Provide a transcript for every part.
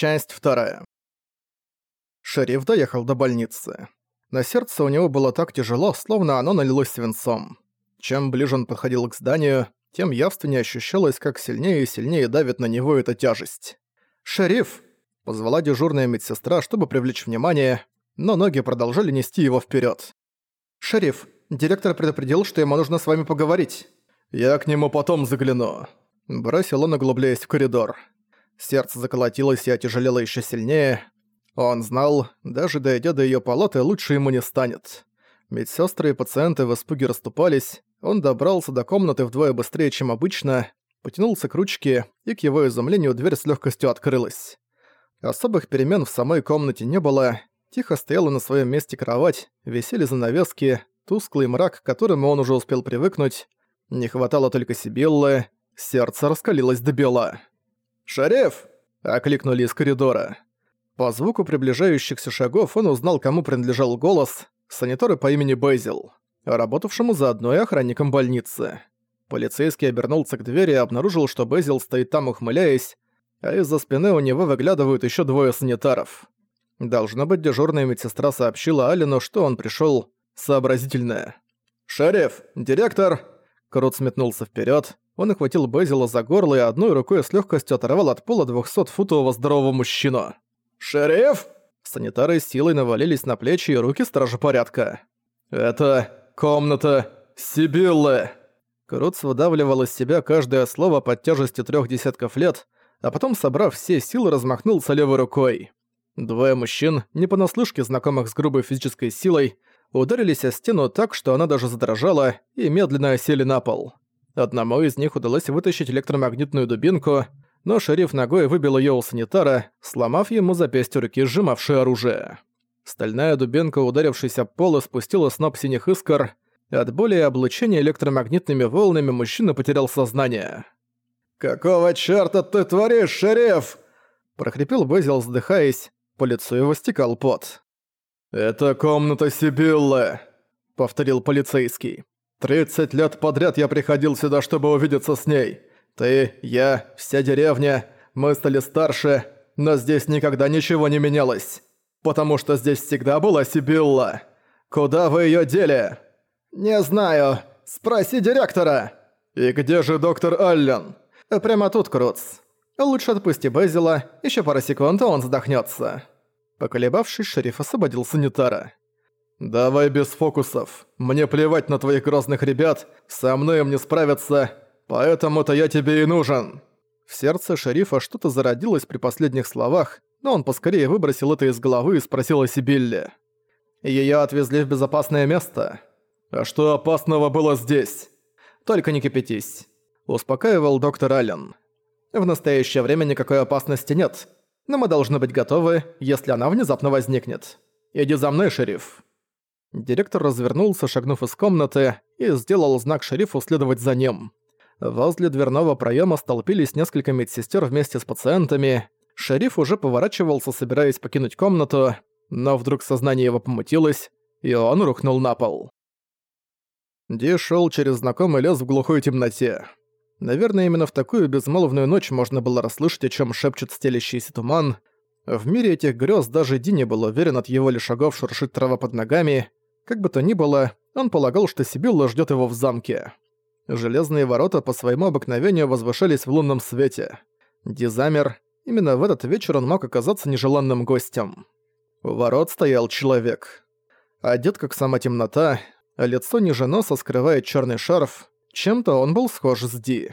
Часть вторая. Шериф доехал до больницы. На сердце у него было так тяжело, словно оно налилось свинцом. Чем ближе он подходил к зданию, тем явственнее ощущалось, как сильнее и сильнее давит на него эта тяжесть. «Шериф!» – позвала дежурная медсестра, чтобы привлечь внимание, но ноги продолжали нести его вперед. «Шериф, директор предупредил, что ему нужно с вами поговорить». «Я к нему потом загляну», – бросил он, углубляясь в коридор. Сердце заколотилось и отяжелело еще сильнее. Он знал, даже дойдя до ее палаты, лучше ему не станет. Медсестры и пациенты в испуге расступались, он добрался до комнаты вдвое быстрее, чем обычно, потянулся к ручке, и к его изумлению дверь с легкостью открылась. Особых перемен в самой комнате не было, тихо стояла на своем месте кровать, висели занавески, тусклый мрак, к которому он уже успел привыкнуть. Не хватало только Сибиллы, сердце раскалилось до бела. «Шериф!» – окликнули из коридора. По звуку приближающихся шагов он узнал, кому принадлежал голос – санитора по имени Бейзил, работавшему заодно и охранником больницы. Полицейский обернулся к двери и обнаружил, что Бейзил стоит там ухмыляясь, а из-за спины у него выглядывают еще двое санитаров. Должно быть, дежурная медсестра сообщила Алину, что он пришел сообразительная. «Шериф! Директор!» Крут сметнулся вперед. Он охватил Безила за горло и одной рукой с легкостью оторвал от пола 200-футового здорового мужчину. «Шериф!» Санитары силой навалились на плечи и руки стража порядка. «Это комната Сибиллы!» Круц выдавливал из себя каждое слово под тяжестью трех десятков лет, а потом, собрав все силы, размахнулся левой рукой. Двое мужчин, не понаслышке знакомых с грубой физической силой, ударились о стену так, что она даже задрожала, и медленно осели на пол. Одному из них удалось вытащить электромагнитную дубинку, но шериф ногой выбил её у санитара, сломав ему запястье руки, сжимавшее оружие. Стальная дубинка, ударившись об пол, спустила сноп синих искр. От боли и облучения электромагнитными волнами мужчина потерял сознание. «Какого чёрта ты творишь, шериф?» прохрипел Безил, вздыхаясь, по лицу его стекал пот. «Это комната Сибиллы», — повторил полицейский. Тридцать лет подряд я приходил сюда, чтобы увидеться с ней. Ты, я, вся деревня, мы стали старше, но здесь никогда ничего не менялось. Потому что здесь всегда была Сибилла. Куда вы её дели? Не знаю. Спроси директора. И где же доктор Аллен? Прямо тут, Круц. Лучше отпусти Безила, ещё пара секунд, и он задохнётся. Поколебавшись, шериф освободил санитара. «Давай без фокусов. Мне плевать на твоих грозных ребят, со мной им не справиться, поэтому-то я тебе и нужен». В сердце шерифа что-то зародилось при последних словах, но он поскорее выбросил это из головы и спросил о Сибилле. «Её отвезли в безопасное место. А что опасного было здесь?» «Только не кипятись», — успокаивал доктор Аллен. «В настоящее время никакой опасности нет, но мы должны быть готовы, если она внезапно возникнет. Иди за мной, шериф». Директор развернулся, шагнув из комнаты, и сделал знак шерифу следовать за ним. Возле дверного проема столпились несколько медсестер вместе с пациентами. Шериф уже поворачивался, собираясь покинуть комнату, но вдруг сознание его помутилось, и он рухнул на пол. Ди шел через знакомый лес в глухой темноте. Наверное, именно в такую безмолвную ночь можно было расслышать, о чем шепчет стелящийся туман. В мире этих грез даже Ди не был уверен от его ли шагов шуршит трава под ногами, как бы то ни было, он полагал, что Сибилла ждет его в замке. Железные ворота по своему обыкновению возвышались в лунном свете. Дизамер. Именно в этот вечер он мог оказаться нежеланным гостем. У ворот стоял человек. Одет как сама темнота, лицо ниже носа скрывает черный шарф. Чем-то он был схож с Ди.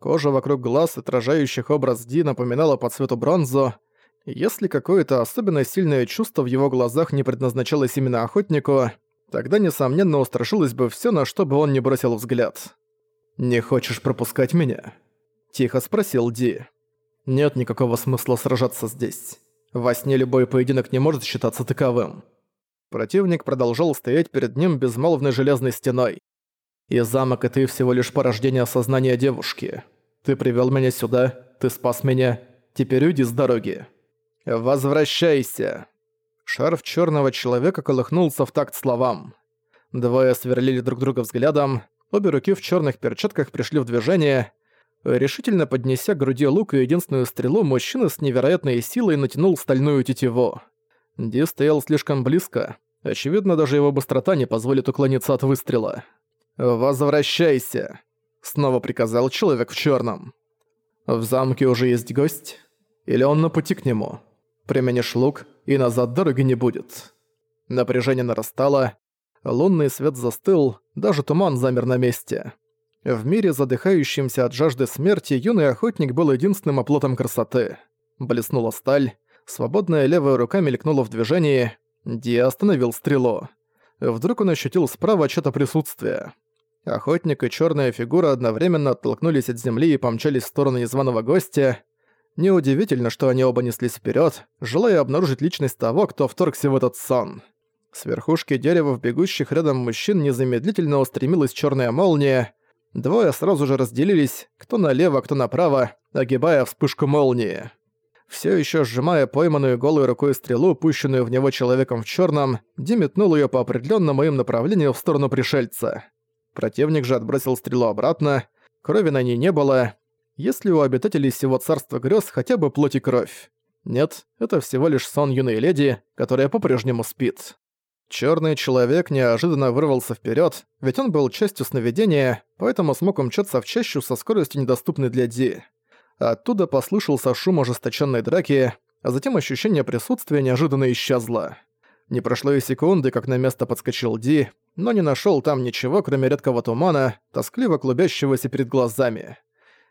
Кожа вокруг глаз, отражающих образ Ди, напоминала по цвету бронзу. Если какое-то особенно сильное чувство в его глазах не предназначалось именно охотнику, Тогда, несомненно, устрашилось бы всё, на что бы он не бросил взгляд. «Не хочешь пропускать меня?» Тихо спросил Ди. «Нет никакого смысла сражаться здесь. Во сне любой поединок не может считаться таковым». Противник продолжал стоять перед ним безмолвной железной стеной. «И замок и ты всего лишь порождение сознания девушки. Ты привёл меня сюда, ты спас меня, теперь уйди с дороги. Возвращайся!» Шарф черного человека колыхнулся в такт словам. Двое сверлили друг друга взглядом, обе руки в черных перчатках пришли в движение. Решительно поднеся к груди лук и единственную стрелу, мужчина с невероятной силой натянул стальную тетиву. Ди стоял слишком близко. Очевидно, даже его быстрота не позволит уклониться от выстрела. «Возвращайся!» — снова приказал человек в черном. «В замке уже есть гость? Или он на пути к нему? Применишь лук, и назад дороги не будет». Напряжение нарастало, лунный свет застыл, даже туман замер на месте. В мире, задыхающемся от жажды смерти, юный охотник был единственным оплотом красоты. Блеснула сталь, свободная левая рука мелькнула в движении, Ди остановил стрелу. Вдруг он ощутил справа что-то присутствие. Охотник и черная фигура одновременно оттолкнулись от земли и помчались в сторону незваного гостя. Неудивительно, что они оба неслись вперед, желая обнаружить личность того, кто вторгся в этот сон. С верхушки дерева в бегущих рядом мужчин незамедлительно устремилась черная молния, Двое сразу же разделились, кто налево, кто направо, огибая вспышку молнии. Все еще сжимая пойманную голой рукой стрелу, пущенную в него человеком в черном, Ди метнул ее по определенному им направлению в сторону пришельца. Противник же отбросил стрелу обратно, крови на ней не было. Если у обитателей всего царства грез хотя бы плоть и кровь. Нет, это всего лишь сон юной леди, которая по-прежнему спит. Черный человек неожиданно вырвался вперед, ведь он был частью сновидения, поэтому смог умчаться в чащу со скоростью недоступной для Ди. Оттуда послышался шум ожесточенной драки, а затем ощущение присутствия неожиданно исчезло. Не прошло и секунды, как на место подскочил Ди, но не нашел там ничего, кроме редкого тумана, тоскливо клубящегося перед глазами.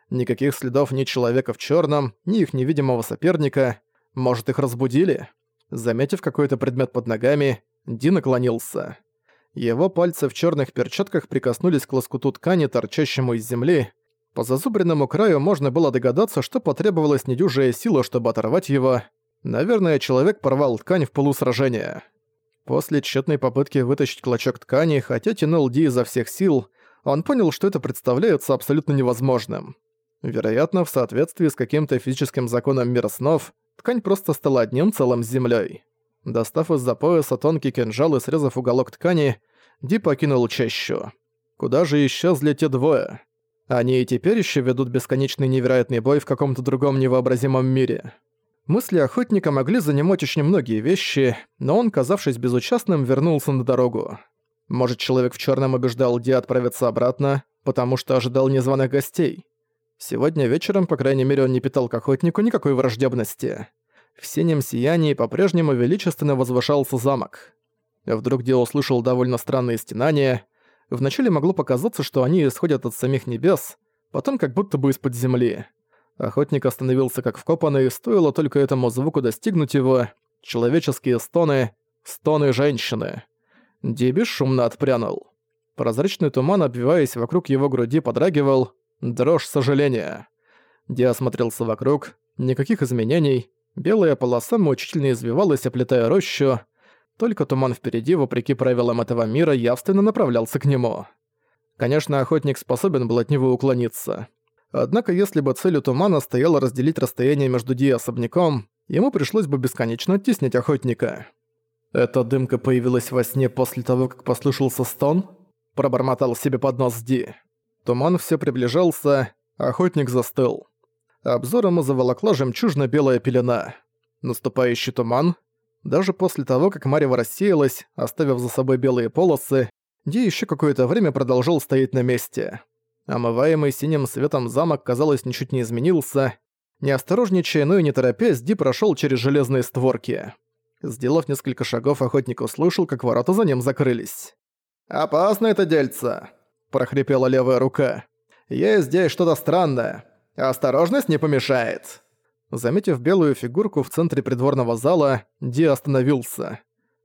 Никаких следов ни человека в черном, ни их невидимого соперника. Может, их разбудили? Заметив какой-то предмет под ногами, Ди наклонился. Его пальцы в черных перчатках прикоснулись к лоскуту ткани, торчащему из земли. По зазубренному краю можно было догадаться, что потребовалась недюжая сила, чтобы оторвать его. Наверное, человек порвал ткань в полусражения. После тщетной попытки вытащить клочок ткани, хотя тянул Ди изо всех сил, он понял, что это представляется абсолютно невозможным. Вероятно, в соответствии с каким-то физическим законом мира снов, ткань просто стала одним целым с землей. Достав из-за пояса тонкий кинжал и срезав уголок ткани, Ди покинул чащу. Куда же исчезли те двое? Они и теперь еще ведут бесконечный невероятный бой в каком-то другом невообразимом мире. Мысли охотника могли занимать очень многие вещи, но он, казавшись безучастным, вернулся на дорогу. Может, человек в черном убеждал Ди отправиться обратно, потому что ожидал незваных гостей. Сегодня вечером, по крайней мере, он не питал к охотнику никакой враждебности. В синем сиянии по-прежнему величественно возвышался замок. Вдруг Ди услышал довольно странные стенания. Вначале могло показаться, что они исходят от самих небес, потом как будто бы из-под земли. Охотник остановился как вкопанный, стоило только этому звуку достигнуть его. Человеческие стоны, стоны женщины. Ди бесшумно отпрянул. Прозрачный туман, обвиваясь вокруг его груди, подрагивал. Дрожь сожаления. Ди осмотрелся вокруг. Никаких изменений. Белая полоса мучительно извивалась, оплетая рощу. Только туман впереди, вопреки правилам этого мира, явственно направлялся к нему. Конечно, охотник способен был от него уклониться. Однако, если бы целью тумана стояло разделить расстояние между Ди и особняком, ему пришлось бы бесконечно оттеснить охотника. «Эта дымка появилась во сне после того, как послышался стон?» Пробормотал себе под нос Ди. Туман все приближался, охотник застыл. Обзор ему заволокла жемчужно-белая пелена. Наступающий туман. Даже после того, как Марева рассеялась, оставив за собой белые полосы, Ди еще какое-то время продолжал стоять на месте. Омываемый синим светом замок, казалось, ничуть не изменился. Не осторожничая, но и не торопясь, Ди прошел через железные створки. Сделав несколько шагов, охотник услышал, как ворота за ним закрылись. «Опасно это дельце!» – прохрипела левая рука. «Есть здесь что-то странное. Осторожность не помешает». Заметив белую фигурку в центре придворного зала, Ди остановился.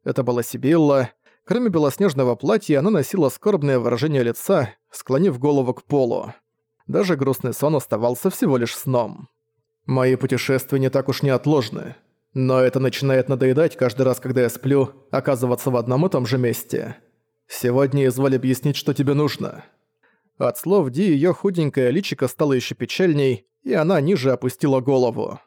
Это была Сибилла. Кроме белоснежного платья, она носила скорбное выражение лица, склонив голову к полу. Даже грустный сон оставался всего лишь сном. «Мои путешествия не так уж неотложны. Но это начинает надоедать каждый раз, когда я сплю, оказываться в одном и том же месте. Сегодня изволь объяснить, что тебе нужно». От слов Ди её худенькое личико стало ещё печальней, и она ниже опустила голову.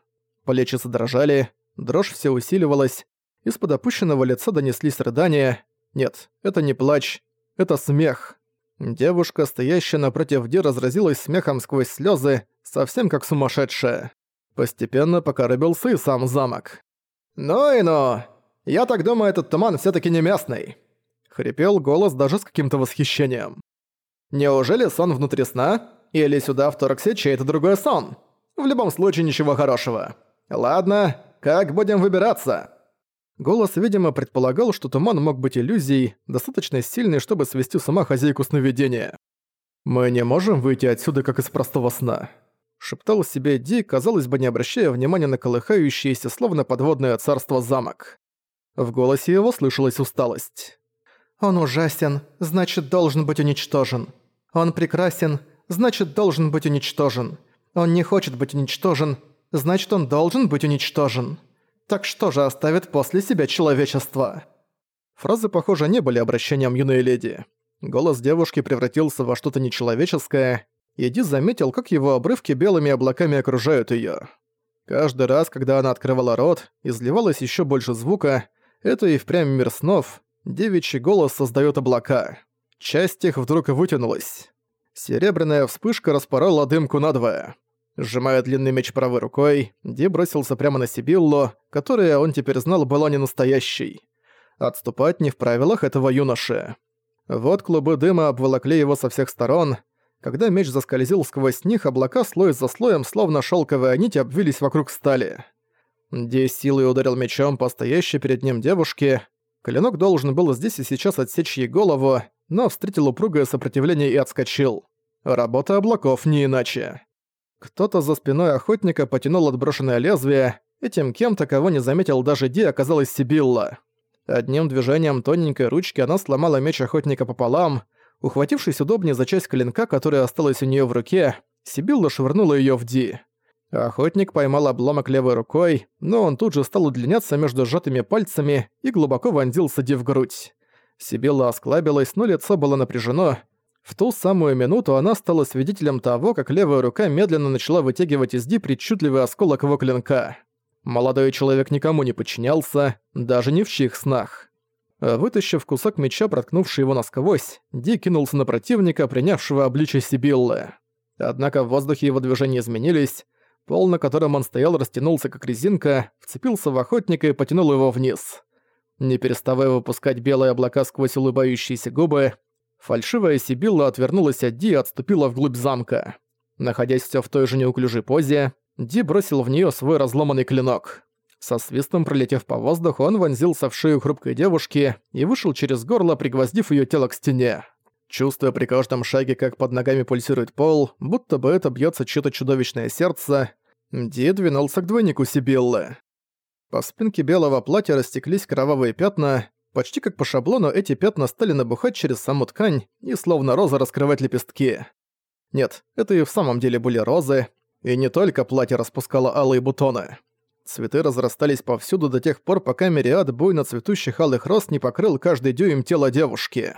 Плечи задрожали, дрожь все усиливалась, из-под опущенного лица донеслись рыдания. Нет, это не плач, это смех. Девушка, стоящая напротив Ди, разразилась смехом сквозь слезы, совсем как сумасшедшая. Постепенно покоробился и сам замок. «Ну и ну! Я так думаю, этот туман все таки не местный!» Хрипел голос даже с каким-то восхищением. «Неужели сон внутри сна? Или сюда вторгся чей-то другой сон? В любом случае ничего хорошего. Ладно, как будем выбираться?» Голос, видимо, предполагал, что туман мог быть иллюзией, достаточно сильной, чтобы свести с ума хозяйку сновидения. «Мы не можем выйти отсюда, как из простого сна», — шептал себе Ди, казалось бы, не обращая внимания на колыхающееся, словно подводное царство замок. В голосе его слышалась усталость. «Он ужасен, значит, должен быть уничтожен. Он прекрасен, значит, должен быть уничтожен. Он не хочет быть уничтожен, значит, он должен быть уничтожен». Так что же оставит после себя человечество? Фразы, похоже, не были обращением юной леди. Голос девушки превратился во что-то нечеловеческое, и Ди заметил, как его обрывки белыми облаками окружают её. Каждый раз, когда она открывала рот, изливалось ещё больше звука, это и впрямь мир снов, девичий голос создаёт облака. Часть их вдруг вытянулась. Серебряная вспышка распорола дымку надвое. Сжимая длинный меч правой рукой, Ди бросился прямо на Сибиллу, которая, он теперь знал, была не настоящей. Отступать не в правилах этого юноши. Вот клубы дыма обволокли его со всех сторон. Когда меч заскользил сквозь них, облака слой за слоем, словно шелковые нити, обвились вокруг стали. Ди силой ударил мечом по стоящей перед ним девушке. Клинок должен был здесь и сейчас отсечь ей голову, но встретил упругое сопротивление и отскочил. Работа облаков не иначе. Кто-то за спиной охотника потянул отброшенное лезвие, этим кем-то, кого не заметил даже Ди, оказалась Сибилла. Одним движением тоненькой ручки она сломала меч охотника пополам. Ухватившись удобнее за часть клинка, которая осталась у нее в руке, Сибилла швырнула ее в Ди. Охотник поймал обломок левой рукой, но он тут же стал удлиняться между сжатыми пальцами и глубоко вонзился Ди в грудь. Сибилла осклабилась, но лицо было напряжено, в ту самую минуту она стала свидетелем того, как левая рука медленно начала вытягивать из Ди причудливый осколок его клинка. Молодой человек никому не подчинялся, даже не в чьих снах. Вытащив кусок меча, проткнувший его насквозь, Ди кинулся на противника, принявшего обличие Сибиллы. Однако в воздухе его движения изменились, пол, на котором он стоял, растянулся как резинка, вцепился в охотника и потянул его вниз. Не переставая выпускать белые облака сквозь улыбающиеся губы, Фальшивая Сибилла отвернулась от Ди и отступила вглубь замка. Находясь всё в той же неуклюжей позе, Ди бросил в неё свой разломанный клинок. Со свистом пролетев по воздуху, он вонзился в шею хрупкой девушки и вышел через горло, пригвоздив её тело к стене. Чувствуя при каждом шаге, как под ногами пульсирует пол, будто бы это бьётся чьё-то чудовищное сердце, Ди двинулся к двойнику Сибиллы. По спинке белого платья растеклись кровавые пятна, Почти как по шаблону эти пятна стали набухать через саму ткань и словно роза раскрывать лепестки. Нет, это и в самом деле были розы, и не только платье распускало алые бутоны. Цветы разрастались повсюду до тех пор, пока мириад буйно цветущих алых роз не покрыл каждый дюйм тела девушки.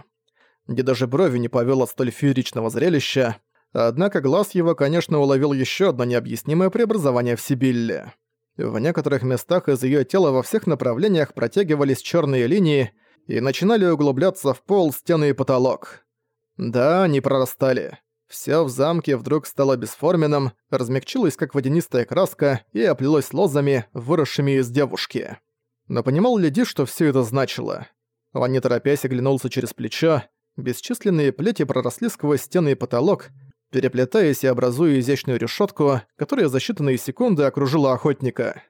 Где даже брови не повел от столь фееричного зрелища, однако глаз его, конечно, уловил еще одно необъяснимое преобразование в Сибилле. В некоторых местах из её тела во всех направлениях протягивались чёрные линии и начинали углубляться в пол, стены и потолок. Да, они прорастали. Всё в замке вдруг стало бесформенным, размягчилось как водянистая краска и оплелось лозами, выросшими из девушки. Но понимал ли Ди, что всё это значило? Он не торопясь оглянулся через плечо, бесчисленные плети проросли сквозь стены и потолок, переплетаясь и образуя изящную решетку, которая за считанные секунды окружила охотника.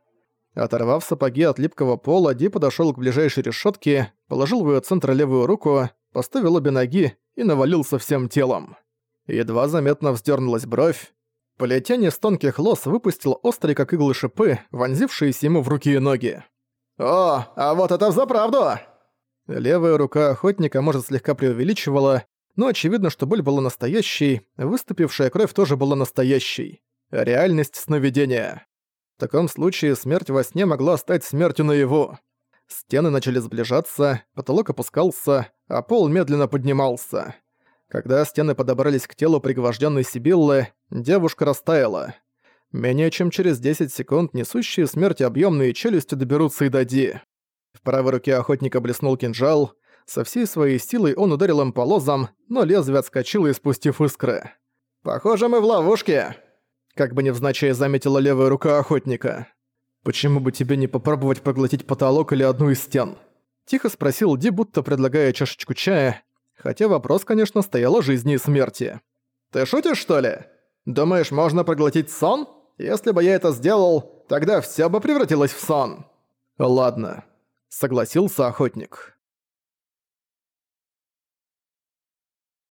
Оторвав сапоги от липкого пола, Ди подошёл к ближайшей решетке, положил в её центр левую руку, поставил обе ноги и навалился всем телом. Едва заметно вздернулась бровь. Полетень из тонких лос выпустил острые, как иглы шипы, вонзившиеся ему в руки и ноги. «О, а вот это взаправду!» Левая рука охотника, может, слегка преувеличивала, но очевидно, что боль была настоящей, выступившая кровь тоже была настоящей. Реальность сновидения. В таком случае смерть во сне могла стать смертью наяву. Стены начали сближаться, потолок опускался, а пол медленно поднимался. Когда стены подобрались к телу пригвожденной Сибиллы, девушка растаяла. Менее чем через 10 секунд несущие смерть объемные челюсти доберутся и до Ди. В правой руке охотника блеснул кинжал, Со всей своей силой он ударил им по лозам, но лезвие отскочило, испустив искры. «Похоже, мы в ловушке!» Как бы невзначай заметила левая рука охотника. «Почему бы тебе не попробовать проглотить потолок или одну из стен?» Тихо спросил Ди, будто предлагая чашечку чая, хотя вопрос, конечно, стоял о жизни и смерти. «Ты шутишь, что ли? Думаешь, можно проглотить сон? Если бы я это сделал, тогда всё бы превратилось в сон». «Ладно», — согласился охотник.